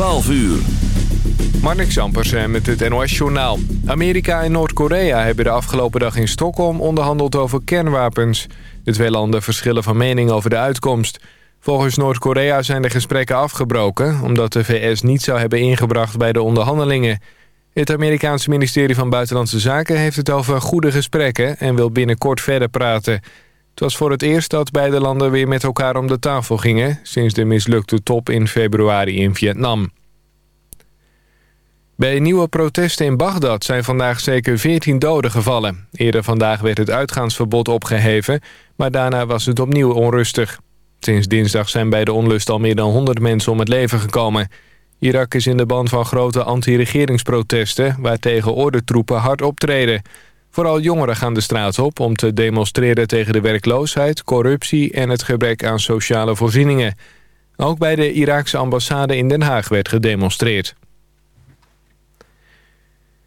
12 uur. Marnik Zampersen eh, met het NOS-journaal. Amerika en Noord-Korea hebben de afgelopen dag in Stockholm onderhandeld over kernwapens. De twee landen verschillen van mening over de uitkomst. Volgens Noord-Korea zijn de gesprekken afgebroken... omdat de VS niet zou hebben ingebracht bij de onderhandelingen. Het Amerikaanse ministerie van Buitenlandse Zaken heeft het over goede gesprekken... en wil binnenkort verder praten. Het was voor het eerst dat beide landen weer met elkaar om de tafel gingen... sinds de mislukte top in februari in Vietnam. Bij nieuwe protesten in Bagdad zijn vandaag zeker 14 doden gevallen. Eerder vandaag werd het uitgaansverbod opgeheven, maar daarna was het opnieuw onrustig. Sinds dinsdag zijn bij de onlust al meer dan 100 mensen om het leven gekomen. Irak is in de band van grote anti-regeringsprotesten... waar tegen ordentroepen hard optreden. Vooral jongeren gaan de straat op om te demonstreren tegen de werkloosheid... corruptie en het gebrek aan sociale voorzieningen. Ook bij de Iraakse ambassade in Den Haag werd gedemonstreerd.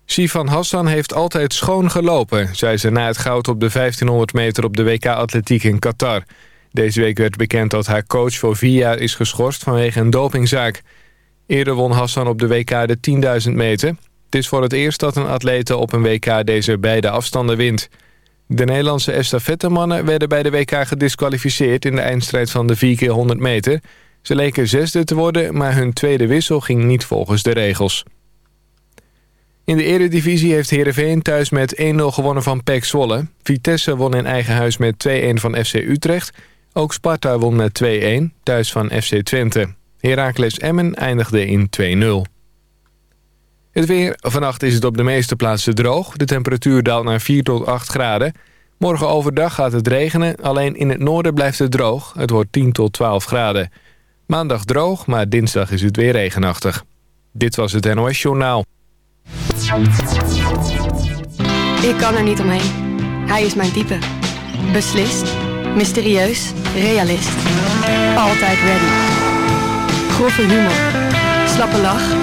Sifan Hassan heeft altijd schoon gelopen, zei ze na het goud op de 1500 meter op de WK-atletiek in Qatar. Deze week werd bekend dat haar coach voor vier jaar is geschorst vanwege een dopingzaak. Eerder won Hassan op de WK de 10.000 meter. Het is voor het eerst dat een atlete op een WK deze beide afstanden wint. De Nederlandse estafettemannen werden bij de WK gedisqualificeerd... in de eindstrijd van de 4 keer 100 meter. Ze leken zesde te worden, maar hun tweede wissel ging niet volgens de regels. In de eredivisie heeft Heerenveen thuis met 1-0 gewonnen van PEC Zwolle. Vitesse won in eigen huis met 2-1 van FC Utrecht. Ook Sparta won met 2-1, thuis van FC Twente. Heracles Emmen eindigde in 2-0. Het weer. Vannacht is het op de meeste plaatsen droog. De temperatuur daalt naar 4 tot 8 graden. Morgen overdag gaat het regenen. Alleen in het noorden blijft het droog. Het wordt 10 tot 12 graden. Maandag droog, maar dinsdag is het weer regenachtig. Dit was het NOS Journaal. Ik kan er niet omheen. Hij is mijn type. Beslist, mysterieus, realist. Altijd ready. Grove humor. Slappe lach.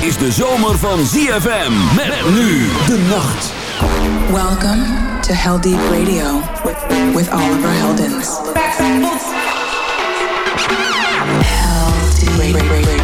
Is de zomer van ZFM. Met nu de nacht. Welcome to Hell Deep Radio with, with Oliver Heldens. Hell Deep Radio.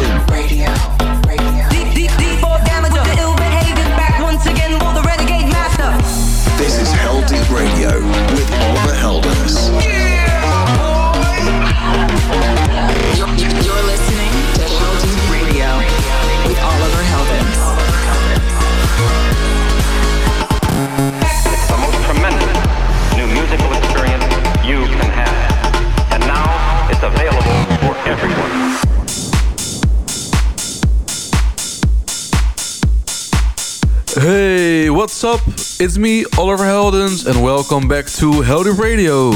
Hey, what's up? It's me, Oliver Heldens, and welcome back to Heldeep Radio.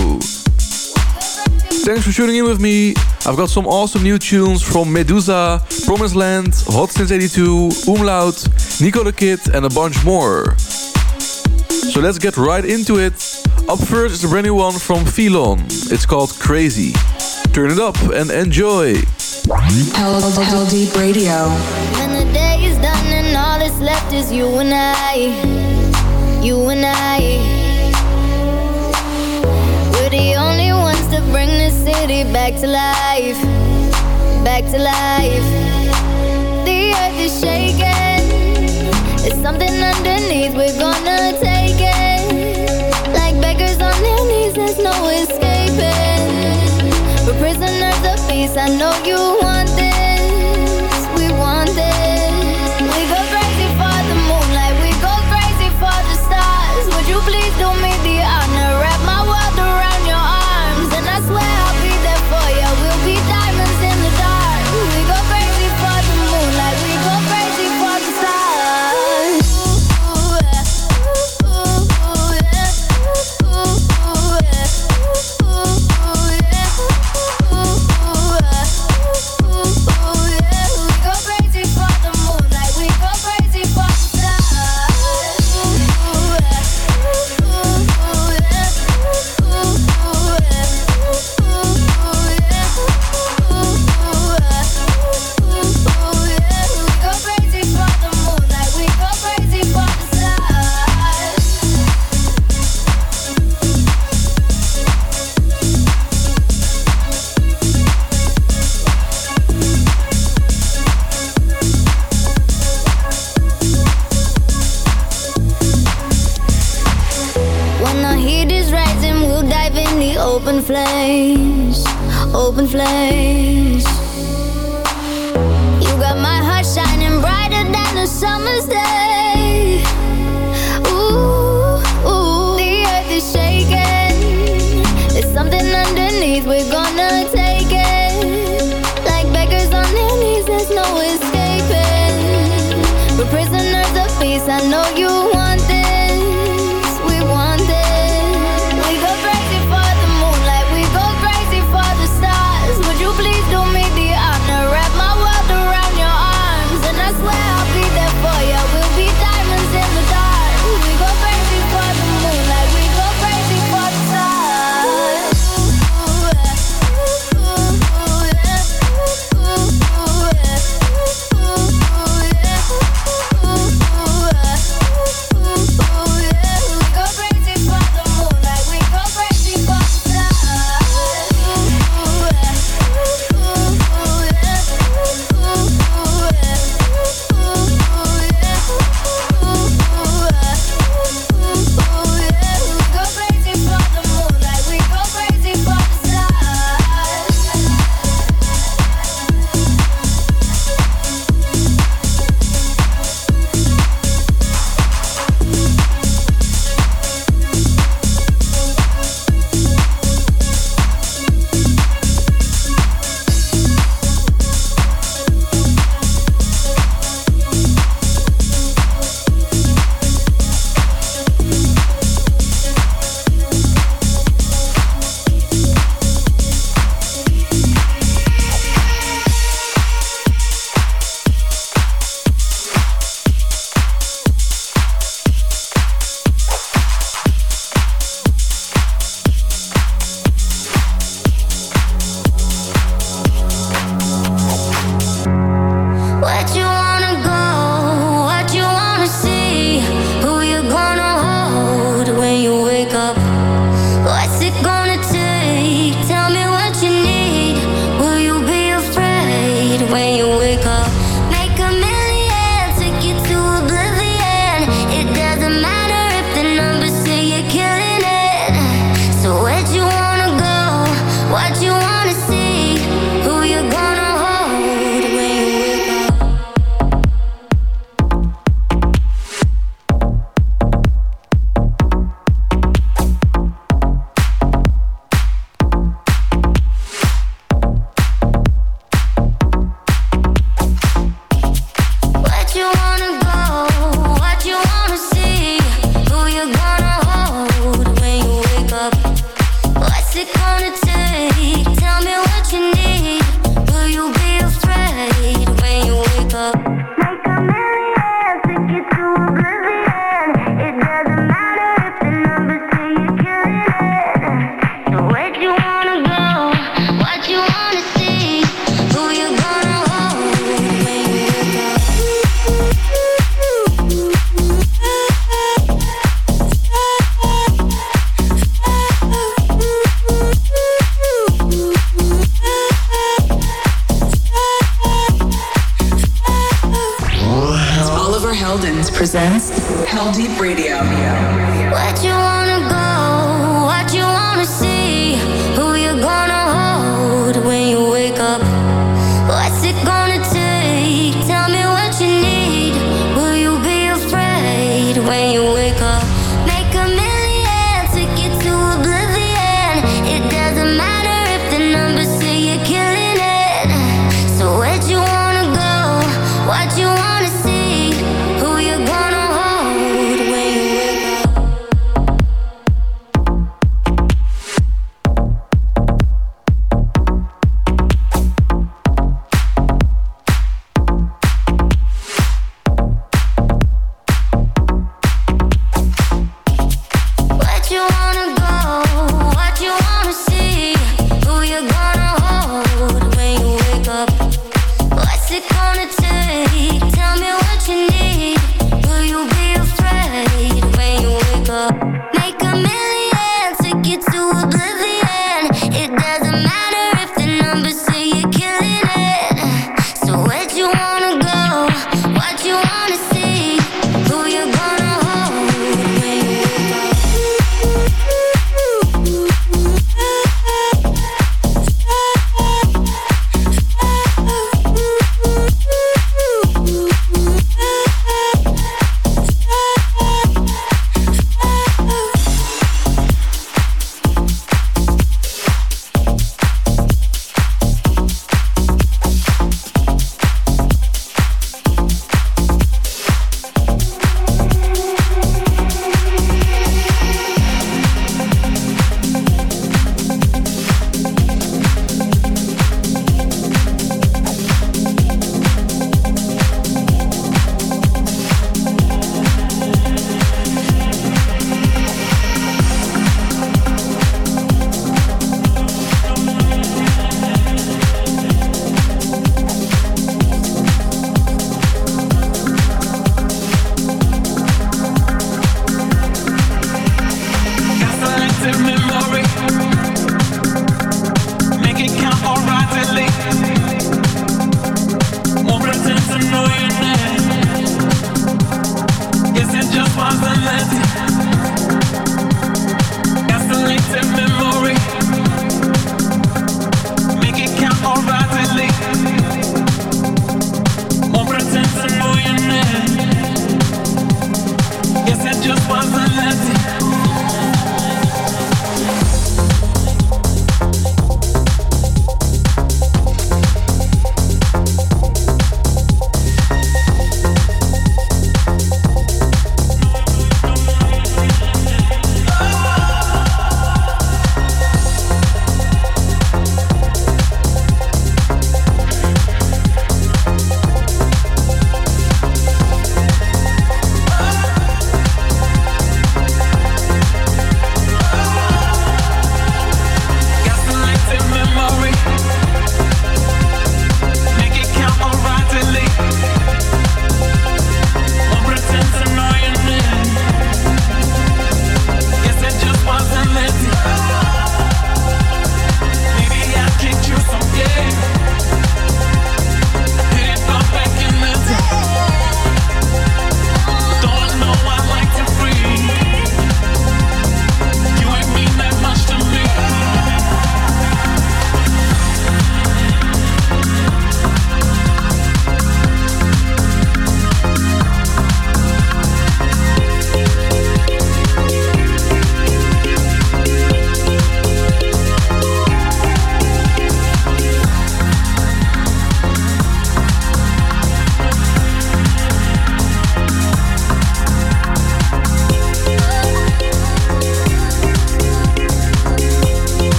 Thanks for tuning in with me. I've got some awesome new tunes from Medusa, Promised Land, Hot Since 82, Umlaut, Nico the Kid, and a bunch more. So let's get right into it. Up first is a brand new one from Phelon. It's called Crazy. Turn it up and enjoy. Heldeep Radio. Left is you and I, you and I. We're the only ones to bring the city back to life, back to life. The earth is shaking, there's something underneath, we're gonna take it. Like beggars on their knees, there's no escaping. We're prisoners of peace, I know you want The open flames, open flames. You got my heart shining brighter than a summer's day. Ooh, ooh, the earth is shaking. There's something underneath, we're gonna take it. Like beggars on their knees, there's no escaping. We're prisoners of peace, I know you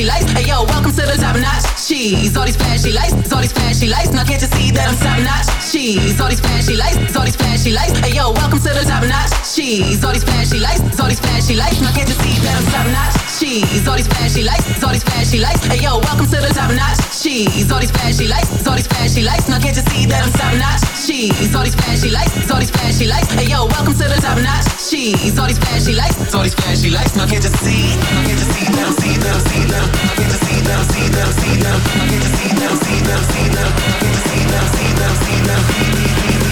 flashy lights. Hey yo, welcome to the top notch She's All these flashy lights, all these flashy lights. Now can't you see that I'm top notch cheese? All these flashy lights, all these flashy lights. Hey yo, welcome to the top notch She's All these flashy lights, all these flashy lights. Now can't you see that I'm top notch cheese? All these flashy lights, all these flashy lights. Hey yo, welcome to the top notch cheese. All these flashy lights, all these flashy lights. Now can't you see that I'm top notch cheese? All these flashy lights, all these flashy lights. Hey yo, welcome to the top notch cheese. All these flashy lights, all these flashy lights. Now can't you see? Now can't you see that I'm see that I'm see that I'm Now can't you see that I'm see that I'm see that I'm Now can't you see that I'm see that I'm see that I'm Now can't you see that I'm see that I'm see that I'm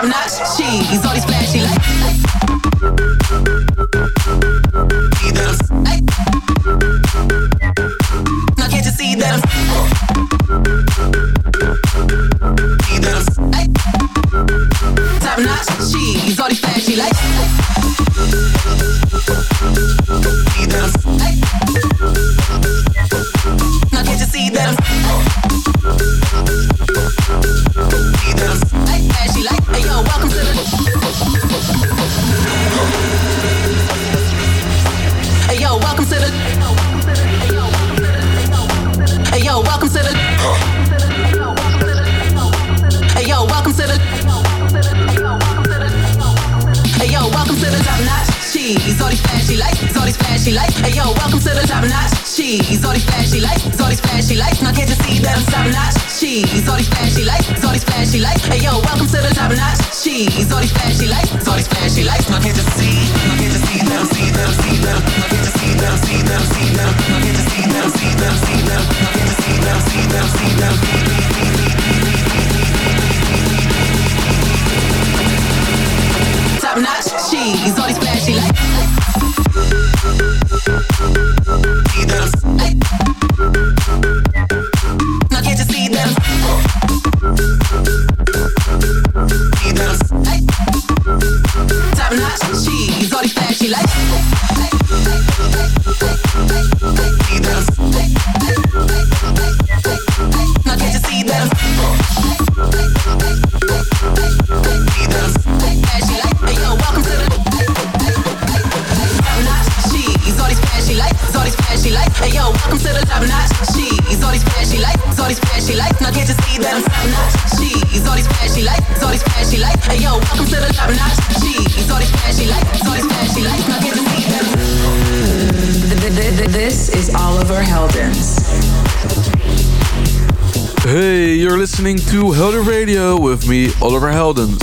Top notch cheese, all these flashy lights. Now can't you see that I'm Top notch cheese, all these flashy lights. Now can't you see that I'm Hey yo, welcome to the Hey yo, welcome to the Hey yo, welcome to the Hey yo, welcome to the top notch cheese. All these flashy lights, all these flashy lights. Hey yo, welcome to the top notch cheese. All these flashy lights, all these flashy lights. Now can't you see that I'm top notch cheese? All these flashy lights, all these flashy lights. Hey yo, welcome to the top notch cheese. All these flashy lights, all these flashy lights. Now can't you see? Now can't you see that I'm see that I'm see that I'm Now can't you see that I'm see that I'm see that I'm Now can't you see that I'm see that I'm see that I'm Now can't you see that I'm see that I'm see that I'm Top notch cheese, all these flashy lights. Welcome to the top notch cheese. All these flashy lights, all these flashy lights. Now can't you see that I'm top notch cheese? All these flashy lights, all these flashy lights. Hey yo, welcome to the top notch cheese. All these flashy lights, all these flashy lights. Now can't you see that I'm This is Oliver Heldens. Hey, you're listening to Heldeep Radio with me, Oliver Heldens.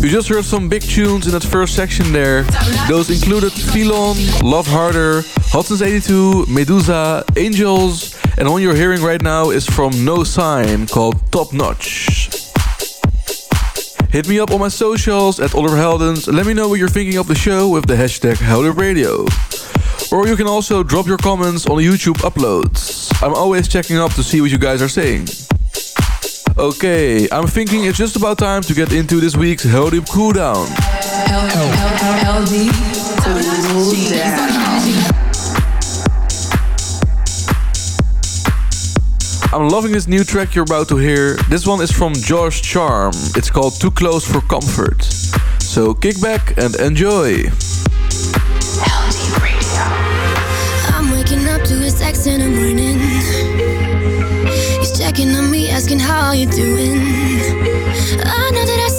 You just heard some big tunes in that first section there. Those included Philon, Love Harder, Hot Since 82, Medusa, Angels, and one you're hearing right now is from No Sign called Top Notch. Hit me up on my socials at Oliver Heldens. Let me know what you're thinking of the show with the hashtag Heldeep Radio. Or you can also drop your comments on YouTube uploads. I'm always checking up to see what you guys are saying. Okay, I'm thinking it's just about time to get into this week's Cooldown. LD Cool Down. I'm loving this new track you're about to hear. This one is from George Charm. It's called Too Close for Comfort. So kick back and enjoy. I'm waking up to in the morning. He's checking on me, asking how you doing. I know that I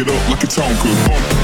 it up like a tone. Bump.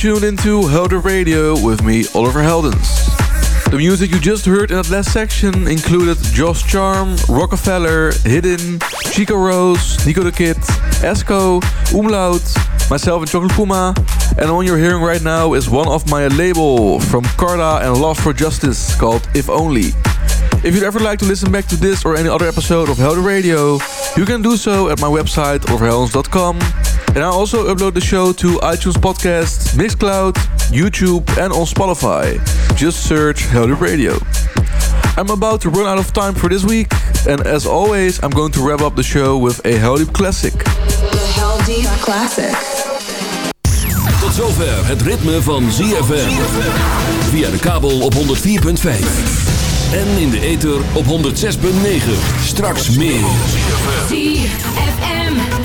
Tuned into Heldeep Radio with me, Oliver Heldens. The music you just heard in that last section included Josh Charm, Rockefeller, Hidden, Chico Rose, Nico the Kid, Esco, Umlaut, myself and Chocolate Puma. And one you're hearing right now is one of my label from Carla and Love for Justice called If Only. If you'd ever like to listen back to this or any other episode of Heldeep Radio, you can do so at my website, oliverheldens.com. And I also upload the show to iTunes Podcast, Mixcloud, YouTube, and on Spotify. Just search Helder Radio. I'm about to run out of time for this week, and as always, I'm going to wrap up the show with a Heldeep classic. The Heldeep Classic. Tot zover het ritme van ZFM. Via de kabel op 104.5. En in de ether op 106.9. Straks meer.